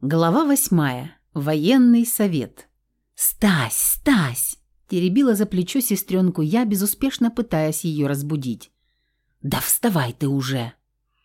Глава восьмая. Военный совет. «Стась, Стась!» – теребила за плечо сестренку я, безуспешно пытаясь ее разбудить. «Да вставай ты уже!»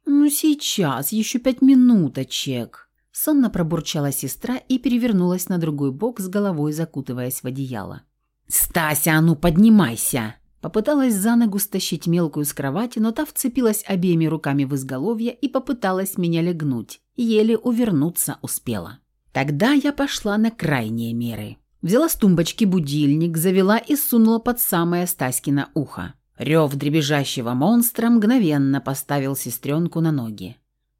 «Ну сейчас, еще пять минуточек!» Сонно пробурчала сестра и перевернулась на другой бок с головой, закутываясь в одеяло. «Стася, а ну поднимайся!» Попыталась за ногу стащить мелкую с кровати, но та вцепилась обеими руками в изголовье и попыталась меня легнуть. Еле увернуться успела. Тогда я пошла на крайние меры. Взяла с тумбочки будильник, завела и сунула под самое Стаськино ухо. Рев дребезжащего монстра мгновенно поставил сестренку на ноги.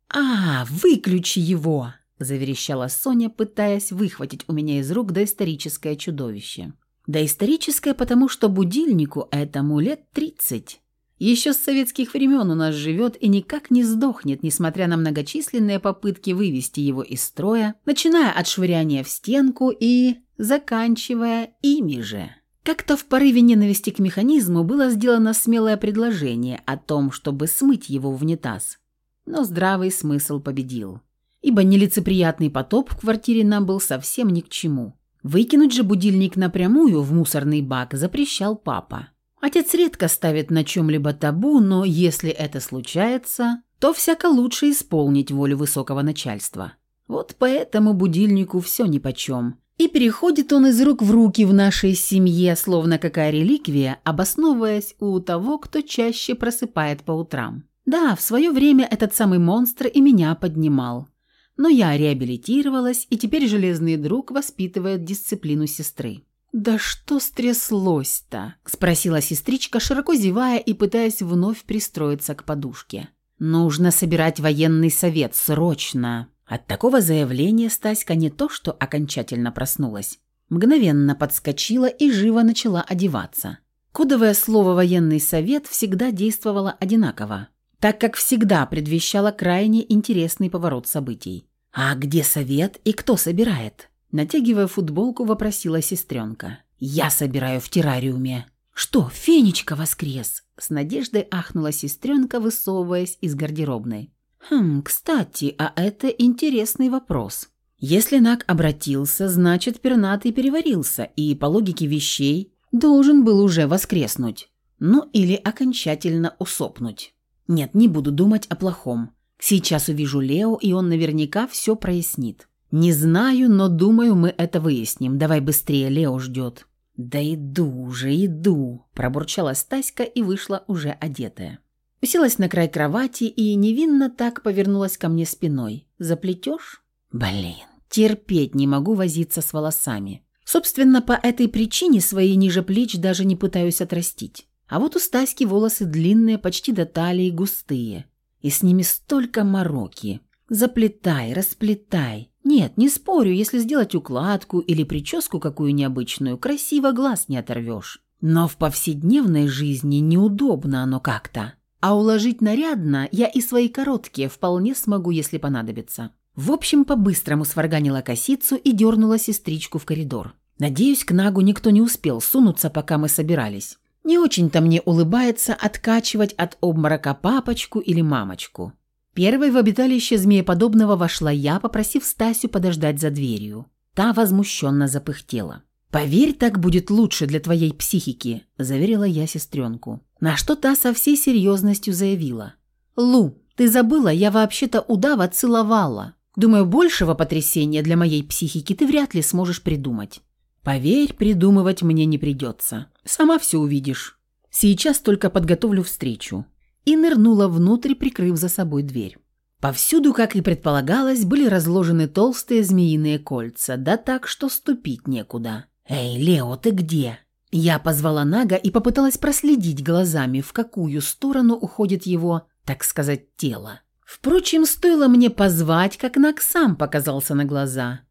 «А, выключи его!» – заверещала Соня, пытаясь выхватить у меня из рук доисторическое чудовище. Да историческое, потому что будильнику этому лет тридцать. Еще с советских времен у нас живет и никак не сдохнет, несмотря на многочисленные попытки вывести его из строя, начиная от швыряния в стенку и заканчивая ими же. Как-то в порыве ненависти к механизму было сделано смелое предложение о том, чтобы смыть его в унитаз. Но здравый смысл победил. Ибо нелицеприятный потоп в квартире нам был совсем ни к чему. Выкинуть же будильник напрямую в мусорный бак запрещал папа. Отец редко ставит на чем-либо табу, но если это случается, то всяко лучше исполнить волю высокого начальства. Вот поэтому будильнику все нипочем. И переходит он из рук в руки в нашей семье, словно какая реликвия, обосновываясь у того, кто чаще просыпает по утрам. Да, в свое время этот самый монстр и меня поднимал. Но я реабилитировалась, и теперь железный друг воспитывает дисциплину сестры. «Да что стряслось-то?» – спросила сестричка, широко зевая и пытаясь вновь пристроиться к подушке. «Нужно собирать военный совет, срочно!» От такого заявления Стаська не то что окончательно проснулась. Мгновенно подскочила и живо начала одеваться. Кодовое слово «военный совет» всегда действовало одинаково так как всегда предвещало крайне интересный поворот событий. «А где совет и кто собирает?» Натягивая футболку, вопросила сестренка. «Я собираю в террариуме». «Что, Фенечка воскрес?» С надеждой ахнула сестренка, высовываясь из гардеробной. «Хм, кстати, а это интересный вопрос. Если Нак обратился, значит, пернатый переварился и, по логике вещей, должен был уже воскреснуть. Ну или окончательно усопнуть». Нет, не буду думать о плохом. Сейчас увижу Лео, и он наверняка все прояснит. Не знаю, но думаю, мы это выясним. Давай быстрее, Лео ждет. Да иду уже, иду, пробурчала Стаська и вышла уже одетая. Уселась на край кровати и невинно так повернулась ко мне спиной. Заплетешь? Блин, терпеть не могу возиться с волосами. Собственно, по этой причине свои ниже плеч даже не пытаюсь отрастить. А вот у Стаськи волосы длинные, почти до талии, густые. И с ними столько мороки. Заплетай, расплетай. Нет, не спорю, если сделать укладку или прическу какую необычную, красиво глаз не оторвешь. Но в повседневной жизни неудобно оно как-то. А уложить нарядно я и свои короткие вполне смогу, если понадобится. В общем, по-быстрому сварганила косицу и дернула сестричку в коридор. Надеюсь, к Нагу никто не успел сунуться, пока мы собирались. Не очень-то мне улыбается откачивать от обморока папочку или мамочку. Первой в обиталище змееподобного вошла я, попросив Стасю подождать за дверью. Та возмущенно запыхтела. «Поверь, так будет лучше для твоей психики», – заверила я сестренку. На что та со всей серьезностью заявила. «Лу, ты забыла, я вообще-то удава целовала. Думаю, большего потрясения для моей психики ты вряд ли сможешь придумать. Поверь, придумывать мне не придется. Сама все увидишь. Сейчас только подготовлю встречу». И нырнула внутрь, прикрыв за собой дверь. Повсюду, как и предполагалось, были разложены толстые змеиные кольца, да так, что ступить некуда. «Эй, Лео, ты где?» Я позвала Нага и попыталась проследить глазами, в какую сторону уходит его, так сказать, тело. Впрочем, стоило мне позвать, как Наг сам показался на глаза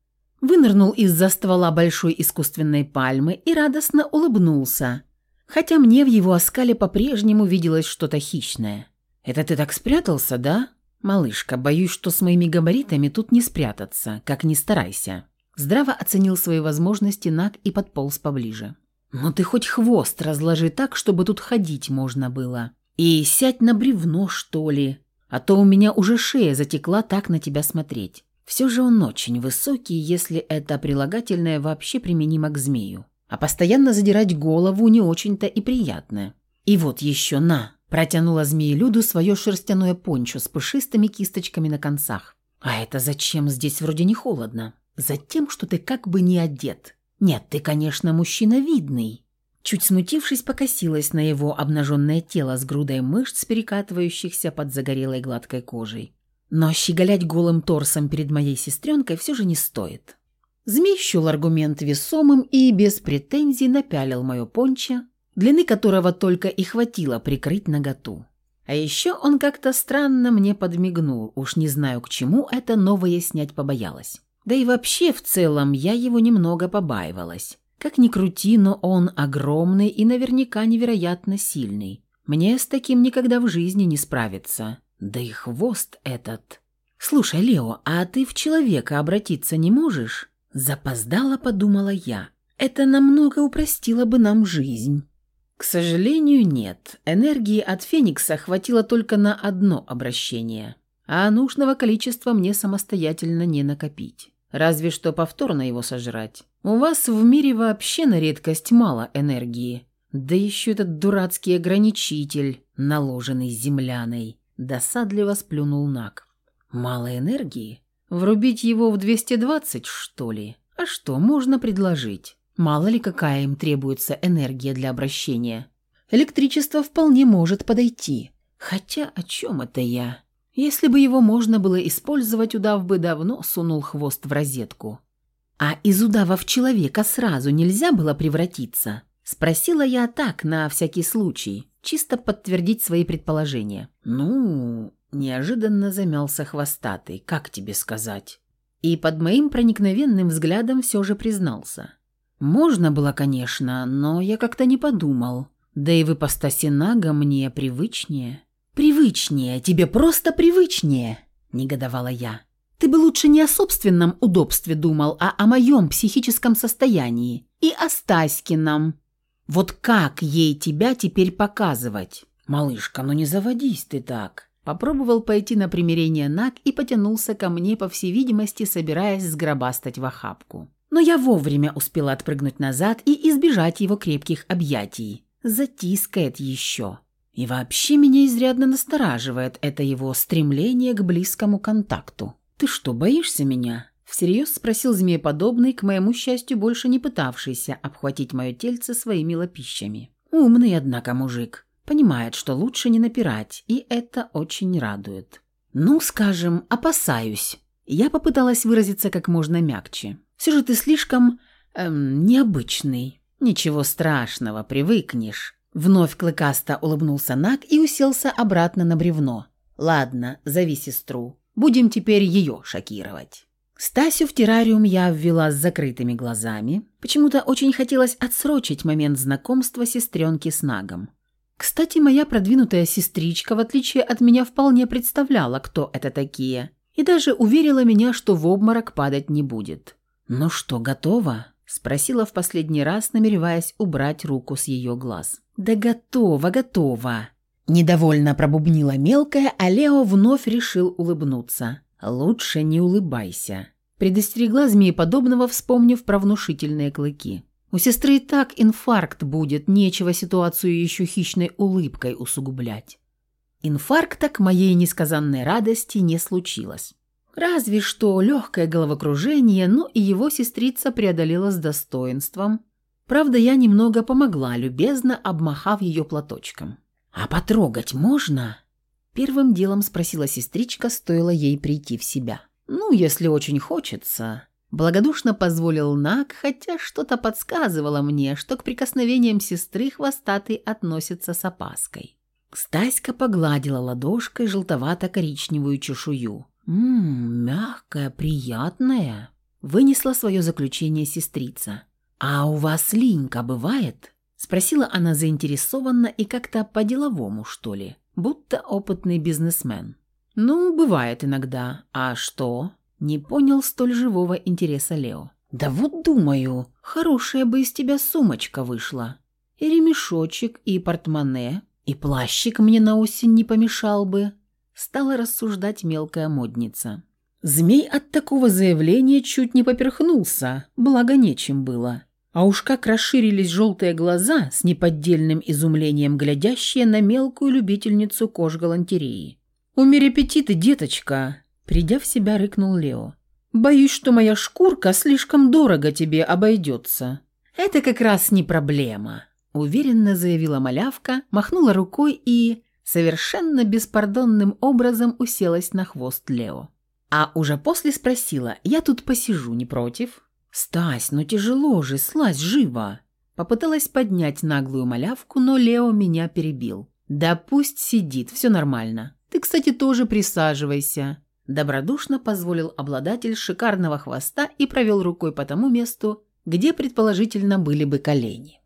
вынырнул из-за ствола большой искусственной пальмы и радостно улыбнулся, хотя мне в его оскале по-прежнему виделось что-то хищное. «Это ты так спрятался, да?» «Малышка, боюсь, что с моими габаритами тут не спрятаться, как ни старайся». Здраво оценил свои возможности Нак и подполз поближе. «Ну ты хоть хвост разложи так, чтобы тут ходить можно было. И сядь на бревно, что ли, а то у меня уже шея затекла так на тебя смотреть. Все же он очень высокий, если это прилагательное вообще применимо к змею. А постоянно задирать голову не очень-то и приятно. И вот еще на, протянула змеелюду свое шерстяное пончо с пушистыми кисточками на концах. А это зачем здесь вроде не холодно? Затем, что ты как бы не одет. Нет, ты, конечно, мужчина видный. Чуть смутившись, покосилась на его обнаженное тело с грудой мышц, перекатывающихся под загорелой гладкой кожей. Но щеголять голым торсом перед моей сестренкой все же не стоит. Змей счел аргумент весомым и без претензий напялил мое пончо, длины которого только и хватило прикрыть наготу. А еще он как-то странно мне подмигнул, уж не знаю к чему это новое снять побоялась. Да и вообще в целом я его немного побаивалась. Как ни крути, но он огромный и наверняка невероятно сильный. Мне с таким никогда в жизни не справиться. Да и хвост этот. «Слушай, Лео, а ты в человека обратиться не можешь?» Запоздала, подумала я. «Это намного упростило бы нам жизнь». К сожалению, нет. Энергии от Феникса хватило только на одно обращение, а нужного количества мне самостоятельно не накопить. Разве что повторно его сожрать. У вас в мире вообще на редкость мало энергии. Да еще этот дурацкий ограничитель, наложенный земляной. Досадливо сплюнул Нак. Мало энергии? Врубить его в 220, что ли? А что можно предложить? Мало ли какая им требуется энергия для обращения. Электричество вполне может подойти. Хотя о чем это я? Если бы его можно было использовать, удав бы давно сунул хвост в розетку. А из удава в человека сразу нельзя было превратиться? Спросила я так, на всякий случай, чисто подтвердить свои предположения. Ну, неожиданно замялся хвостатый, как тебе сказать? И под моим проникновенным взглядом все же признался. Можно было, конечно, но я как-то не подумал. Да и в ипостаси Нага мне привычнее. «Привычнее, тебе просто привычнее», – негодовала я. «Ты бы лучше не о собственном удобстве думал, а о моем психическом состоянии и о Стаськином. Вот как ей тебя теперь показывать?» «Малышка, ну не заводись ты так». Попробовал пойти на примирение Наг и потянулся ко мне, по всей видимости, собираясь сгробастать в охапку. Но я вовремя успела отпрыгнуть назад и избежать его крепких объятий. Затискает еще. И вообще меня изрядно настораживает это его стремление к близкому контакту. «Ты что, боишься меня?» Всерьез спросил змееподобный, к моему счастью, больше не пытавшийся обхватить мое тельце своими лапищами. Умный, однако, мужик. Понимает, что лучше не напирать, и это очень радует. «Ну, скажем, опасаюсь». Я попыталась выразиться как можно мягче. «Все же ты слишком... Эм, необычный. Ничего страшного, привыкнешь». Вновь клыкасто улыбнулся Нак и уселся обратно на бревно. «Ладно, зови сестру. Будем теперь ее шокировать». Стасю в террариум я ввела с закрытыми глазами. Почему-то очень хотелось отсрочить момент знакомства сестренки с Нагом. Кстати, моя продвинутая сестричка, в отличие от меня, вполне представляла, кто это такие, и даже уверила меня, что в обморок падать не будет. «Ну что, готова?» – спросила в последний раз, намереваясь убрать руку с ее глаз. «Да готово, готово!» Недовольно пробубнила мелкая, а Лео вновь решил улыбнуться. «Лучше не улыбайся», – предостерегла змееподобного, вспомнив про внушительные клыки. «У сестры и так инфаркт будет, нечего ситуацию еще хищной улыбкой усугублять». Инфаркта к моей несказанной радости не случилось. Разве что легкое головокружение, но и его сестрица преодолела с достоинством – Правда, я немного помогла, любезно обмахав ее платочком. «А потрогать можно?» Первым делом спросила сестричка, стоило ей прийти в себя. «Ну, если очень хочется». Благодушно позволил Нак, хотя что-то подсказывало мне, что к прикосновениям сестры хвостатый относится с опаской. Стаська погладила ладошкой желтовато-коричневую чешую. «Ммм, мягкая, приятная», — вынесла свое заключение сестрица. «А у вас линька бывает?» – спросила она заинтересованно и как-то по-деловому, что ли, будто опытный бизнесмен. «Ну, бывает иногда. А что?» – не понял столь живого интереса Лео. «Да вот думаю, хорошая бы из тебя сумочка вышла. И ремешочек, и портмоне, и плащик мне на осень не помешал бы», – стала рассуждать мелкая модница. Змей от такого заявления чуть не поперхнулся, благо нечем было. А уж как расширились желтые глаза, с неподдельным изумлением глядящие на мелкую любительницу кож-галантереи. «Умерь аппетиты, деточка!» Придя в себя, рыкнул Лео. «Боюсь, что моя шкурка слишком дорого тебе обойдется». «Это как раз не проблема», – уверенно заявила малявка, махнула рукой и совершенно беспардонным образом уселась на хвост Лео. А уже после спросила, «Я тут посижу, не против?» «Стась, ну тяжело же, слазь живо!» Попыталась поднять наглую малявку, но Лео меня перебил. «Да пусть сидит, все нормально. Ты, кстати, тоже присаживайся». Добродушно позволил обладатель шикарного хвоста и провел рукой по тому месту, где предположительно были бы колени.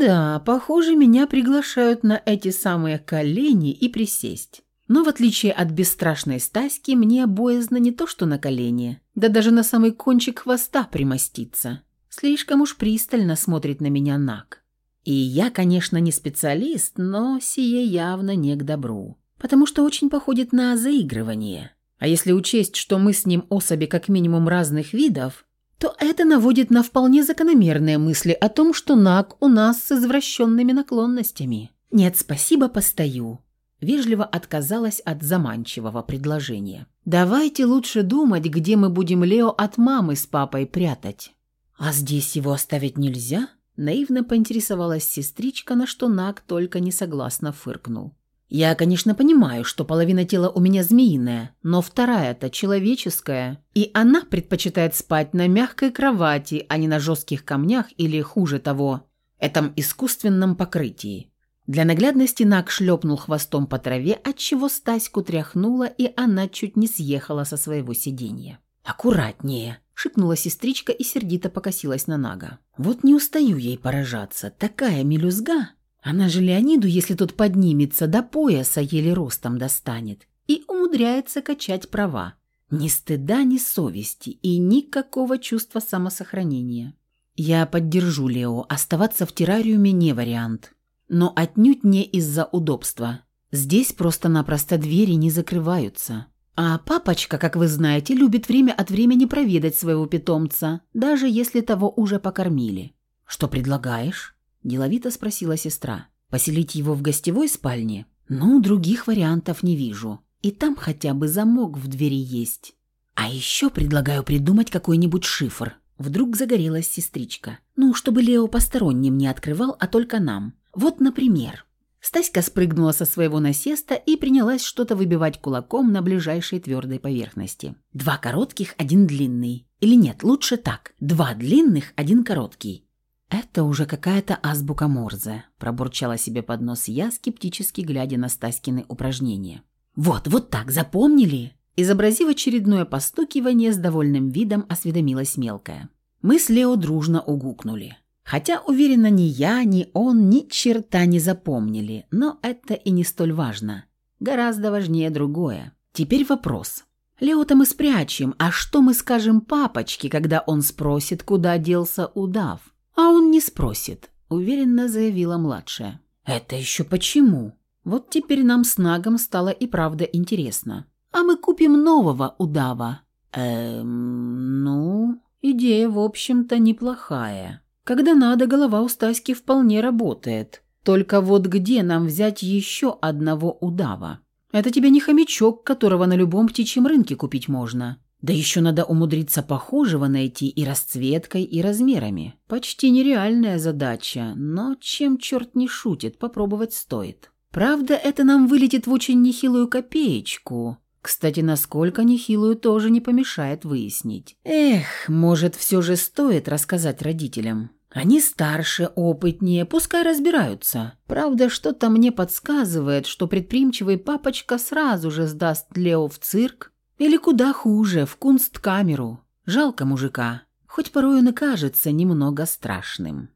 «Да, похоже, меня приглашают на эти самые колени и присесть. Но в отличие от бесстрашной Стаськи, мне боязно не то что на колени, да даже на самый кончик хвоста примоститься. Слишком уж пристально смотрит на меня Нак. И я, конечно, не специалист, но сие явно не к добру, потому что очень походит на заигрывание. А если учесть, что мы с ним особи как минимум разных видов, то это наводит на вполне закономерные мысли о том, что Нак у нас с извращенными наклонностями. Нет, спасибо, постою вежливо отказалась от заманчивого предложения. «Давайте лучше думать, где мы будем Лео от мамы с папой прятать». «А здесь его оставить нельзя?» Наивно поинтересовалась сестричка, на что Наг только несогласно фыркнул. «Я, конечно, понимаю, что половина тела у меня змеиная, но вторая-то человеческая, и она предпочитает спать на мягкой кровати, а не на жестких камнях или, хуже того, этом искусственном покрытии. Для наглядности Нак шлепнул хвостом по траве, отчего Стаську тряхнула, и она чуть не съехала со своего сиденья. «Аккуратнее!» – шикнула сестричка и сердито покосилась на Нага. «Вот не устаю ей поражаться. Такая мелюзга! Она же Леониду, если тот поднимется, до пояса еле ростом достанет. И умудряется качать права. Ни стыда, ни совести и никакого чувства самосохранения. Я поддержу Лео. Оставаться в террариуме не вариант но отнюдь не из-за удобства. Здесь просто-напросто двери не закрываются. А папочка, как вы знаете, любит время от времени проведать своего питомца, даже если того уже покормили. «Что предлагаешь?» – деловито спросила сестра. «Поселить его в гостевой спальне? Ну, других вариантов не вижу. И там хотя бы замок в двери есть. А еще предлагаю придумать какой-нибудь шифр». Вдруг загорелась сестричка. «Ну, чтобы Лео посторонним не открывал, а только нам. Вот, например, Стаська спрыгнула со своего насеста и принялась что-то выбивать кулаком на ближайшей твердой поверхности. Два коротких, один длинный. Или нет, лучше так. Два длинных, один короткий. «Это уже какая-то азбука Морзе», – пробурчала себе под нос я, скептически глядя на Стаськины упражнения. «Вот, вот так, запомнили?» Изобразив очередное постукивание, с довольным видом осведомилась мелкая. Мы с Лео дружно угукнули. Хотя, уверена, ни я, ни он ни черта не запомнили, но это и не столь важно. Гораздо важнее другое. Теперь вопрос. Лео-то мы спрячем, а что мы скажем папочке, когда он спросит, куда делся удав? А он не спросит, уверенно заявила младшая. Это еще почему? Вот теперь нам с Нагом стало и правда интересно. А мы купим нового удава. Эм, ну, идея, в общем-то, неплохая. Когда надо, голова у Стаськи вполне работает. Только вот где нам взять еще одного удава? Это тебе не хомячок, которого на любом птичьем рынке купить можно. Да еще надо умудриться похожего найти и расцветкой, и размерами. Почти нереальная задача, но чем черт не шутит, попробовать стоит. Правда, это нам вылетит в очень нехилую копеечку. Кстати, насколько нехилую тоже не помешает выяснить. Эх, может, все же стоит рассказать родителям. Они старше, опытнее, пускай разбираются. Правда, что-то мне подсказывает, что предприимчивый папочка сразу же сдаст Лео в цирк или куда хуже, в кунсткамеру. Жалко мужика, хоть порой он и кажется немного страшным.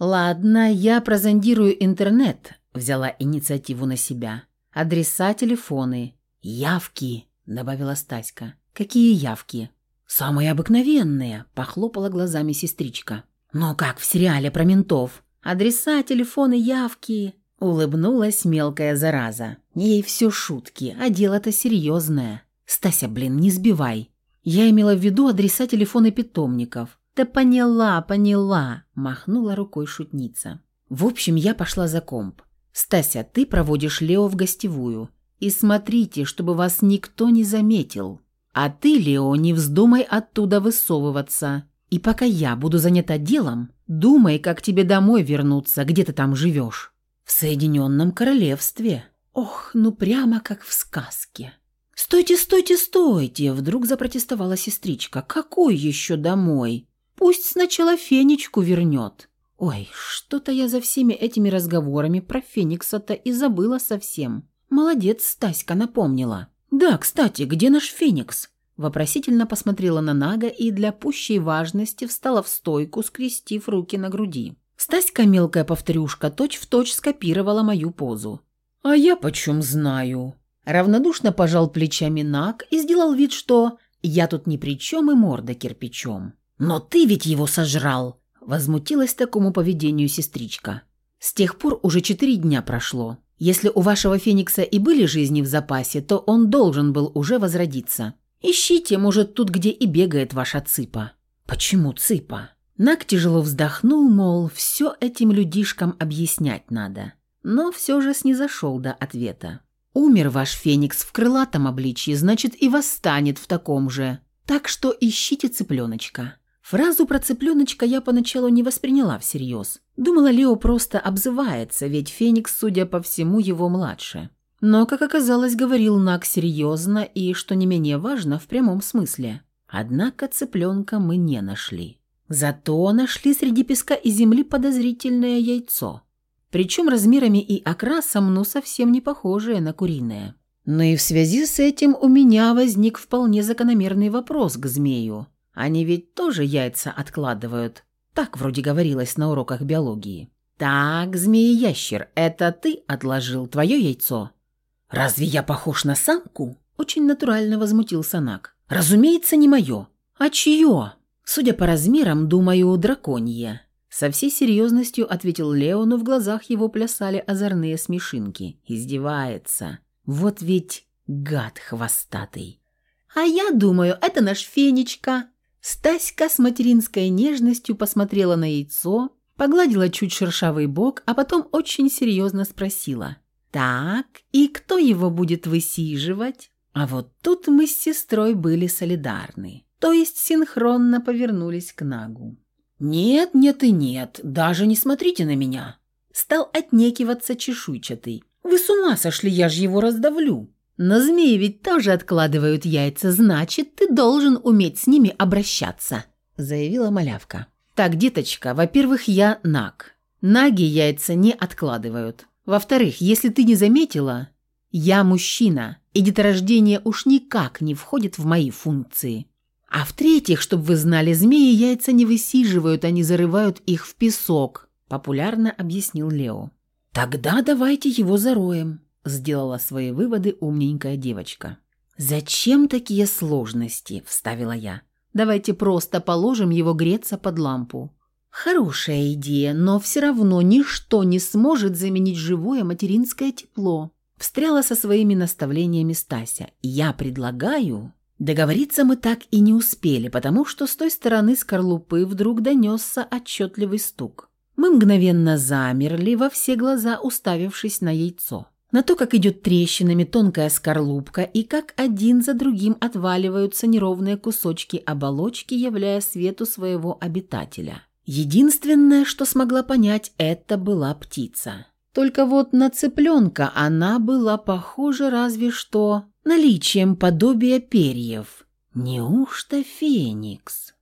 «Ладно, я прозондирую интернет», – взяла инициативу на себя. «Адреса, телефоны, явки», – добавила Стаська. «Какие явки?» «Самые обыкновенные», – похлопала глазами сестричка. «Но как в сериале про ментов? Адреса, телефоны, явки...» Улыбнулась мелкая зараза. Ей все шутки, а дело-то серьезное. «Стася, блин, не сбивай. Я имела в виду адреса телефона питомников. Да поняла, поняла, махнула рукой шутница. В общем, я пошла за комп. Стася, ты проводишь Лео в гостевую. И смотрите, чтобы вас никто не заметил. А ты, Лео, не вздумай оттуда высовываться. И пока я буду занята делом, думай, как тебе домой вернуться, где ты там живешь. В Соединенном Королевстве. Ох, ну прямо как в сказке. «Стойте, стойте, стойте!» – вдруг запротестовала сестричка. «Какой еще домой? Пусть сначала Фенечку вернет». «Ой, что-то я за всеми этими разговорами про Феникса-то и забыла совсем. Молодец, Стаська напомнила». «Да, кстати, где наш Феникс?» Вопросительно посмотрела на Нага и для пущей важности встала в стойку, скрестив руки на груди. Стаська, мелкая повторюшка, точь-в-точь скопировала мою позу. «А я почем знаю?» Равнодушно пожал плечами Наг и сделал вид, что «я тут ни при чем и морда кирпичом». «Но ты ведь его сожрал!» Возмутилась такому поведению сестричка. «С тех пор уже четыре дня прошло. Если у вашего Феникса и были жизни в запасе, то он должен был уже возродиться. Ищите, может, тут, где и бегает ваша цыпа». «Почему цыпа?» Нак тяжело вздохнул, мол, все этим людишкам объяснять надо. Но все же снизошел до ответа. «Умер ваш Феникс в крылатом обличье, значит, и восстанет в таком же. Так что ищите цыпленочка». Фразу про цыпленочка я поначалу не восприняла всерьез. Думала, Лео просто обзывается, ведь Феникс, судя по всему, его младше. Но, как оказалось, говорил Нак серьезно и, что не менее важно, в прямом смысле. Однако цыпленка мы не нашли. Зато нашли среди песка и земли подозрительное яйцо. Причем размерами и окрасом, ну, совсем не похожее на куриное. Но и в связи с этим у меня возник вполне закономерный вопрос к змею. Они ведь тоже яйца откладывают. Так вроде говорилось на уроках биологии. «Так, змея-ящер, это ты отложил твое яйцо?» «Разве я похож на самку?» Очень натурально возмутился Нак. «Разумеется, не мое. А чье?» «Судя по размерам, думаю, драконье». Со всей серьезностью ответил Лео, но в глазах его плясали озорные смешинки. Издевается. Вот ведь гад хвостатый. «А я думаю, это наш Фенечка», Стаська с материнской нежностью посмотрела на яйцо, погладила чуть шершавый бок, а потом очень серьезно спросила. «Так, и кто его будет высиживать?» А вот тут мы с сестрой были солидарны, то есть синхронно повернулись к Нагу. «Нет, нет и нет, даже не смотрите на меня!» Стал отнекиваться чешуйчатый. «Вы с ума сошли, я же его раздавлю!» Но змеи ведь тоже откладывают яйца, значит, ты должен уметь с ними обращаться», – заявила малявка. «Так, деточка, во-первых, я наг. Наги яйца не откладывают. Во-вторых, если ты не заметила, я мужчина, и деторождение уж никак не входит в мои функции. А в-третьих, чтобы вы знали, змеи яйца не высиживают, они зарывают их в песок», – популярно объяснил Лео. «Тогда давайте его зароем», Сделала свои выводы умненькая девочка. «Зачем такие сложности?» – вставила я. «Давайте просто положим его греться под лампу». «Хорошая идея, но все равно ничто не сможет заменить живое материнское тепло», – встряла со своими наставлениями Стася. «Я предлагаю...» Договориться мы так и не успели, потому что с той стороны скорлупы вдруг донесся отчетливый стук. Мы мгновенно замерли, во все глаза уставившись на яйцо на то, как идет трещинами тонкая скорлупка и как один за другим отваливаются неровные кусочки оболочки, являя свету своего обитателя. Единственное, что смогла понять, это была птица. Только вот на цыпленка она была похожа разве что наличием подобия перьев. Неужто феникс?